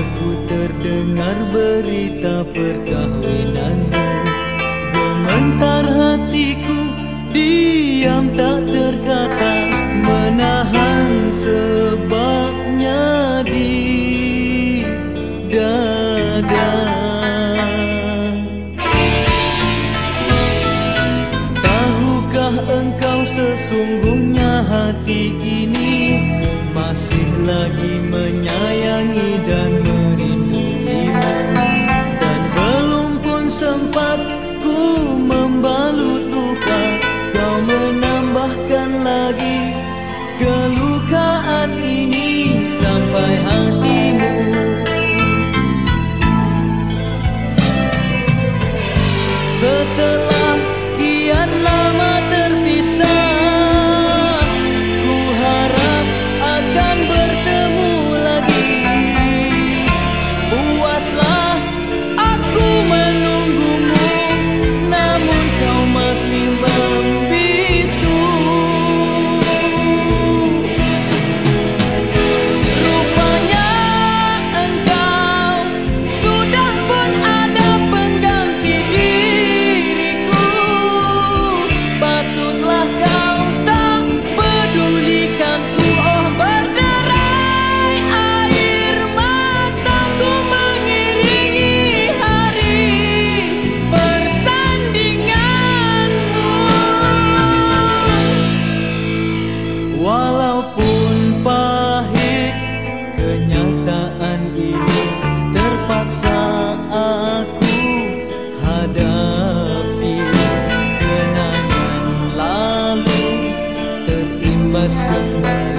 Bila ku terdengar berita perkahwinanmu. Gementar hatiku diam tak terkata Menahan sebabnya di dada. Tahukah engkau sesungguhnya hati ini masih lagi menyayangi dan 色的 terpaksa aku hadapi. Kenangan lalu terimbas kembali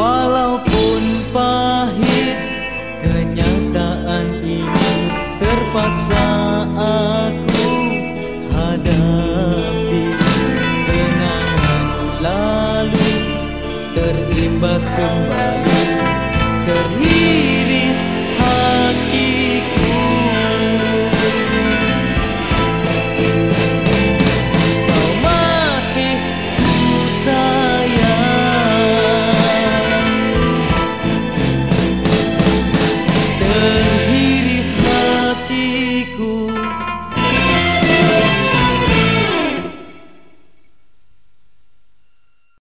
Walaupun pahit kenyataan ini terpaksa aku hadapi. Kenangan lalu terimbas kembali terhidup